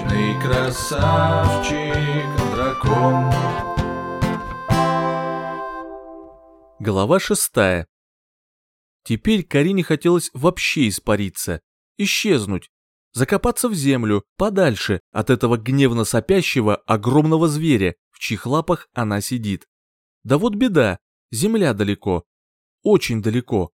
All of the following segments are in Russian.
Сказочный красавчик дракон. Глава шестая. Теперь Карине хотелось вообще испариться, исчезнуть, закопаться в землю, подальше от этого гневно сопящего огромного зверя, в чьих лапах она сидит. Да вот беда, земля далеко, очень далеко.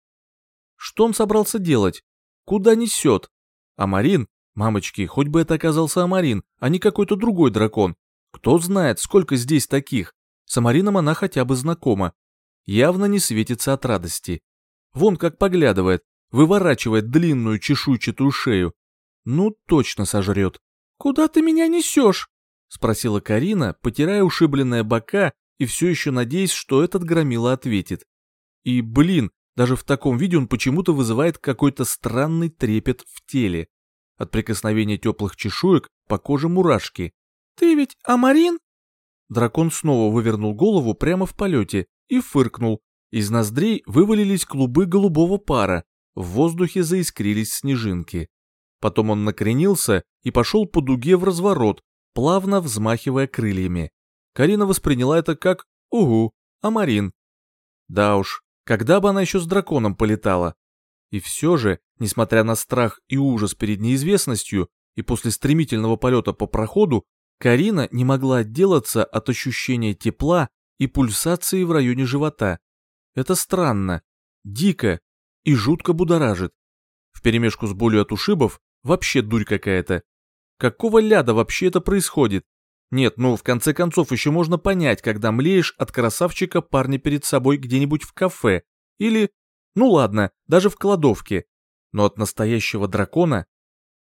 Что он собрался делать? Куда несет? А Марин, мамочки, хоть бы это оказался Амарин, а не какой-то другой дракон. Кто знает, сколько здесь таких. С Амарином она хотя бы знакома, явно не светится от радости. Вон как поглядывает, выворачивает длинную чешуйчатую шею. Ну, точно сожрет. «Куда ты меня несешь?» — спросила Карина, потирая ушибленные бока и все еще надеясь, что этот громила ответит. И, блин, даже в таком виде он почему-то вызывает какой-то странный трепет в теле. От прикосновения теплых чешуек по коже мурашки. «Ты ведь Амарин?» Дракон снова вывернул голову прямо в полете и фыркнул. Из ноздрей вывалились клубы голубого пара, в воздухе заискрились снежинки. Потом он накренился и пошел по дуге в разворот, плавно взмахивая крыльями. Карина восприняла это как «Угу, Амарин». Да уж, когда бы она еще с драконом полетала? И все же, несмотря на страх и ужас перед неизвестностью, и после стремительного полета по проходу, Карина не могла отделаться от ощущения тепла и пульсации в районе живота. Это странно, дико и жутко будоражит. Вперемешку с болью от ушибов вообще дурь какая-то. Какого ляда вообще это происходит? Нет, ну в конце концов еще можно понять, когда млеешь от красавчика парня перед собой где-нибудь в кафе. Или, ну ладно, даже в кладовке. Но от настоящего дракона?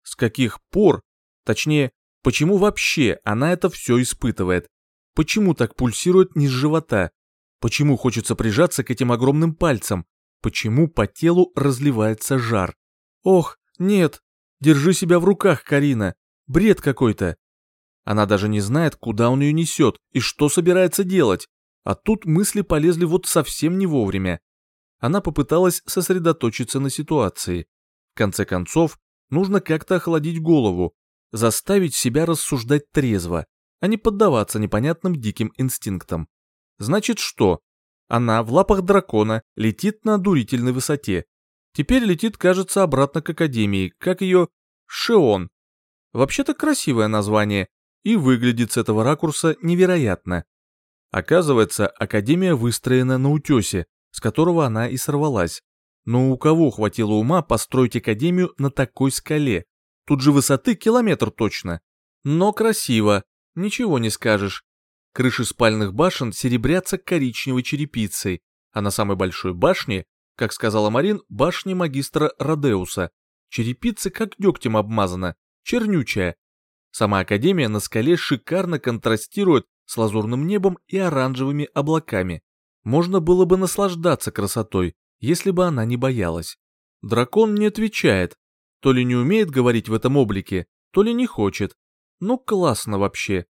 С каких пор? Точнее, почему вообще она это все испытывает? Почему так пульсирует низ живота? Почему хочется прижаться к этим огромным пальцам? Почему по телу разливается жар? Ох, нет, держи себя в руках, Карина. Бред какой-то. Она даже не знает, куда он ее несет и что собирается делать. А тут мысли полезли вот совсем не вовремя. Она попыталась сосредоточиться на ситуации. Конце концов, нужно как-то охладить голову, заставить себя рассуждать трезво, а не поддаваться непонятным диким инстинктам. Значит что? Она в лапах дракона летит на дурительной высоте. Теперь летит, кажется, обратно к Академии, как ее Шеон. Вообще-то красивое название, и выглядит с этого ракурса невероятно. Оказывается, Академия выстроена на утесе, с которого она и сорвалась. Но у кого хватило ума построить Академию на такой скале? Тут же высоты километр точно. Но красиво, Ничего не скажешь. Крыши спальных башен серебрятся коричневой черепицей, а на самой большой башне, как сказала Марин, башня магистра Родеуса. Черепица как дегтем обмазана, чернючая. Сама Академия на скале шикарно контрастирует с лазурным небом и оранжевыми облаками. Можно было бы наслаждаться красотой, если бы она не боялась. Дракон не отвечает, то ли не умеет говорить в этом облике, то ли не хочет. Ну классно вообще.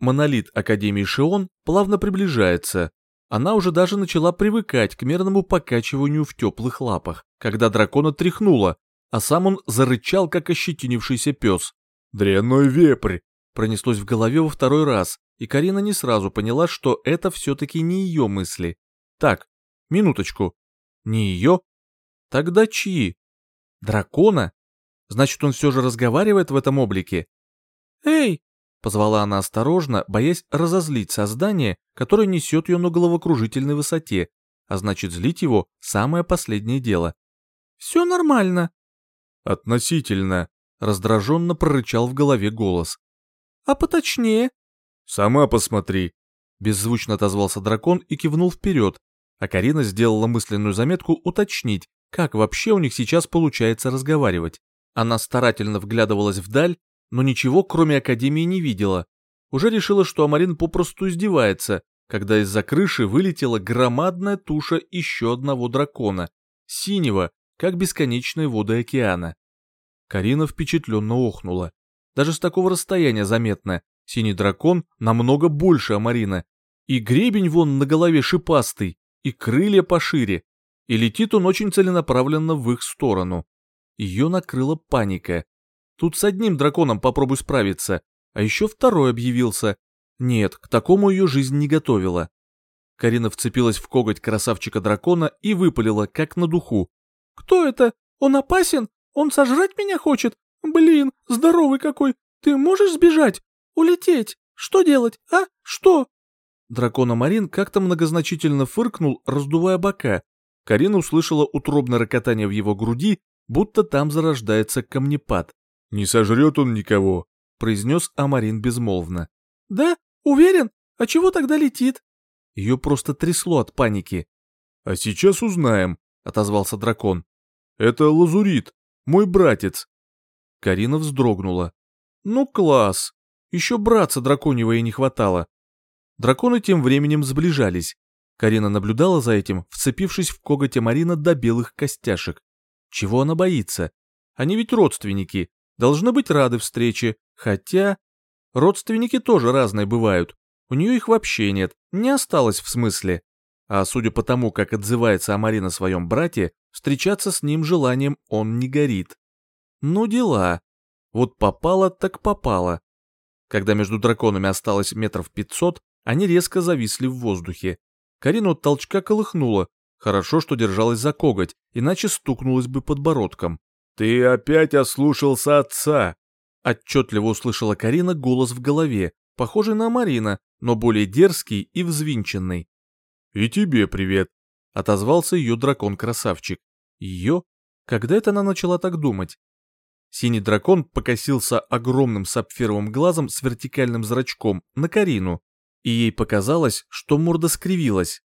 Монолит Академии Шион плавно приближается. Она уже даже начала привыкать к мерному покачиванию в теплых лапах, когда дракона тряхнуло, а сам он зарычал, как ощетинившийся пес. «Дрянной вепрь!» пронеслось в голове во второй раз, и Карина не сразу поняла, что это все-таки не ее мысли. Так, минуточку. Не ее? Тогда чьи? Дракона? Значит, он все же разговаривает в этом облике? «Эй!» — позвала она осторожно, боясь разозлить создание, которое несет ее на головокружительной высоте, а значит злить его — самое последнее дело. «Все нормально». «Относительно», — раздраженно прорычал в голове голос. «А поточнее?» «Сама посмотри», — беззвучно отозвался дракон и кивнул вперед, а Карина сделала мысленную заметку уточнить, как вообще у них сейчас получается разговаривать. Она старательно вглядывалась вдаль, но ничего, кроме Академии, не видела. Уже решила, что Амарин попросту издевается, когда из-за крыши вылетела громадная туша еще одного дракона, синего, как бесконечные воды океана. Карина впечатленно охнула. Даже с такого расстояния заметно, синий дракон намного больше Амарина. И гребень вон на голове шипастый, и крылья пошире. И летит он очень целенаправленно в их сторону. Ее накрыла паника. Тут с одним драконом попробуй справиться, а еще второй объявился. Нет, к такому ее жизнь не готовила. Карина вцепилась в коготь красавчика-дракона и выпалила, как на духу. «Кто это? Он опасен? Он сожрать меня хочет? Блин, здоровый какой! Ты можешь сбежать? Улететь? Что делать, а? Что?» Дракона Марин как-то многозначительно фыркнул, раздувая бока. Карина услышала утробное рокотание в его груди, будто там зарождается камнепад. «Не сожрет он никого», — произнес Амарин безмолвно. «Да? Уверен? А чего тогда летит?» Ее просто трясло от паники. «А сейчас узнаем», — отозвался дракон. «Это Лазурит, мой братец». Карина вздрогнула. «Ну класс! Еще братца драконьего ей не хватало». Драконы тем временем сближались. Карина наблюдала за этим, вцепившись в коготь Марина до белых костяшек. Чего она боится? Они ведь родственники, должны быть рады встрече, хотя... Родственники тоже разные бывают. У нее их вообще нет, не осталось в смысле. А судя по тому, как отзывается Амари на своем брате, встречаться с ним желанием он не горит. Ну дела. Вот попало так попало. Когда между драконами осталось метров пятьсот, они резко зависли в воздухе. Карину от толчка колыхнуло. Хорошо, что держалась за коготь, иначе стукнулась бы подбородком. «Ты опять ослушался отца!» Отчетливо услышала Карина голос в голове, похожий на Марина, но более дерзкий и взвинченный. «И тебе привет», — отозвался ее дракон-красавчик. Ее? Когда это она начала так думать? Синий дракон покосился огромным сапфировым глазом с вертикальным зрачком на Карину, и ей показалось, что морда скривилась.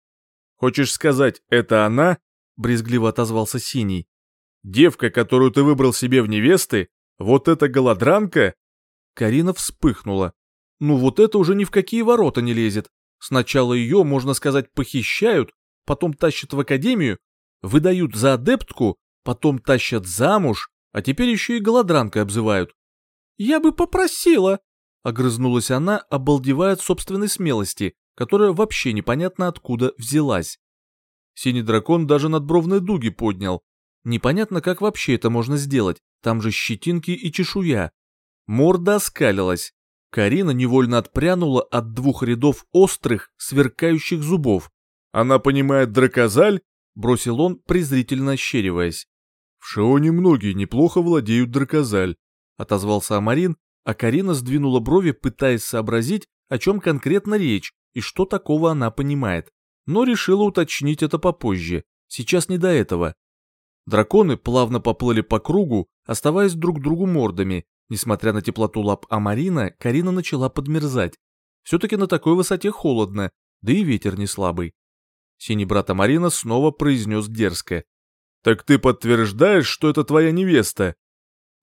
«Хочешь сказать, это она?» — брезгливо отозвался Синий. «Девка, которую ты выбрал себе в невесты? Вот эта голодранка?» Карина вспыхнула. Ну вот это уже ни в какие ворота не лезет. Сначала ее, можно сказать, похищают, потом тащат в академию, выдают за адептку, потом тащат замуж, а теперь еще и голодранкой обзывают. «Я бы попросила», — огрызнулась она, обалдевая от собственной смелости, которая вообще непонятно откуда взялась. Синий дракон даже надбровные дуги поднял. Непонятно, как вообще это можно сделать, там же щетинки и чешуя. Морда оскалилась. Карина невольно отпрянула от двух рядов острых, сверкающих зубов. «Она понимает дракозаль?» — бросил он, презрительно ощериваясь. «В Шионе многие неплохо владеют дракозаль», — отозвался Амарин, а Карина сдвинула брови, пытаясь сообразить, о чем конкретно речь и что такого она понимает. Но решила уточнить это попозже, сейчас не до этого. Драконы плавно поплыли по кругу, оставаясь друг другу мордами, Несмотря на теплоту лап Амарина, Карина начала подмерзать. Все-таки на такой высоте холодно, да и ветер не слабый. Синий брат Амарина снова произнес дерзко. «Так ты подтверждаешь, что это твоя невеста?»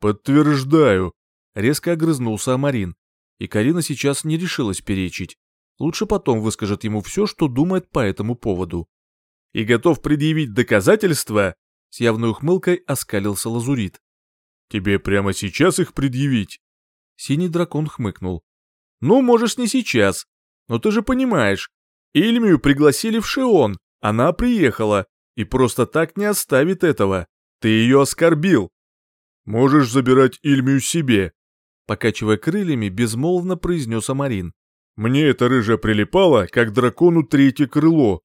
«Подтверждаю», — резко огрызнулся Амарин. И Карина сейчас не решилась перечить. Лучше потом выскажет ему все, что думает по этому поводу. «И готов предъявить доказательства?» С явной ухмылкой оскалился Лазурит. Тебе прямо сейчас их предъявить?» Синий дракон хмыкнул. «Ну, можешь не сейчас. Но ты же понимаешь, Ильмию пригласили в Шион, она приехала, и просто так не оставит этого. Ты ее оскорбил. Можешь забирать Ильмию себе», покачивая крыльями, безмолвно произнес Амарин. «Мне эта рыжая прилипала, как дракону третье крыло.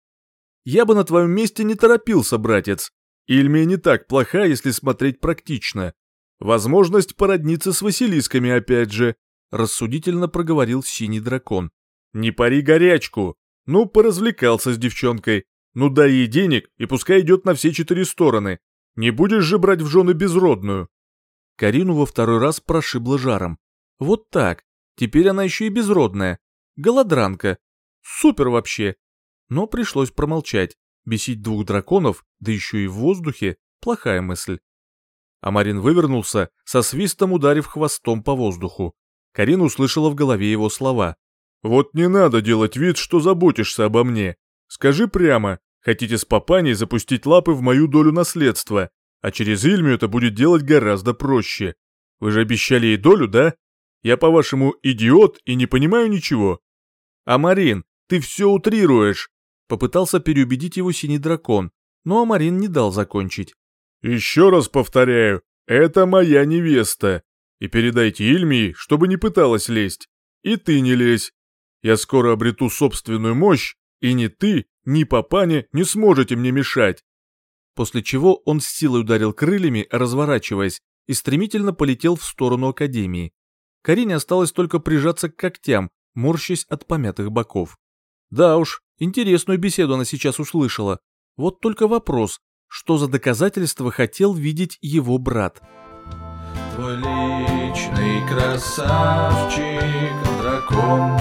Я бы на твоем месте не торопился, братец. Ильмия не так плоха, если смотреть практично. Возможность породниться с Василисками опять же, рассудительно проговорил синий дракон. Не пари горячку. Ну, поразвлекался с девчонкой. Ну, дай ей денег, и пускай идет на все четыре стороны. Не будешь же брать в жены безродную. Карину во второй раз прошибло жаром. Вот так. Теперь она еще и безродная. Голодранка. Супер вообще. Но пришлось промолчать. Бесить двух драконов, да еще и в воздухе, плохая мысль. Амарин вывернулся, со свистом ударив хвостом по воздуху. Карин услышала в голове его слова. «Вот не надо делать вид, что заботишься обо мне. Скажи прямо, хотите с папаней запустить лапы в мою долю наследства, а через Ильмию это будет делать гораздо проще. Вы же обещали ей долю, да? Я, по-вашему, идиот и не понимаю ничего?» «Амарин, ты все утрируешь!» Попытался переубедить его синий дракон, но Амарин не дал закончить. «Еще раз повторяю, это моя невеста. И передайте Ильмии, чтобы не пыталась лезть. И ты не лезь. Я скоро обрету собственную мощь, и ни ты, ни папаня не сможете мне мешать. После чего он с силой ударил крыльями, разворачиваясь, и стремительно полетел в сторону Академии. Карине осталось только прижаться к когтям, морщась от помятых боков. Да уж, интересную беседу она сейчас услышала. Вот только вопрос, что за доказательства хотел видеть его брат? Твой личный красавчик, дракон,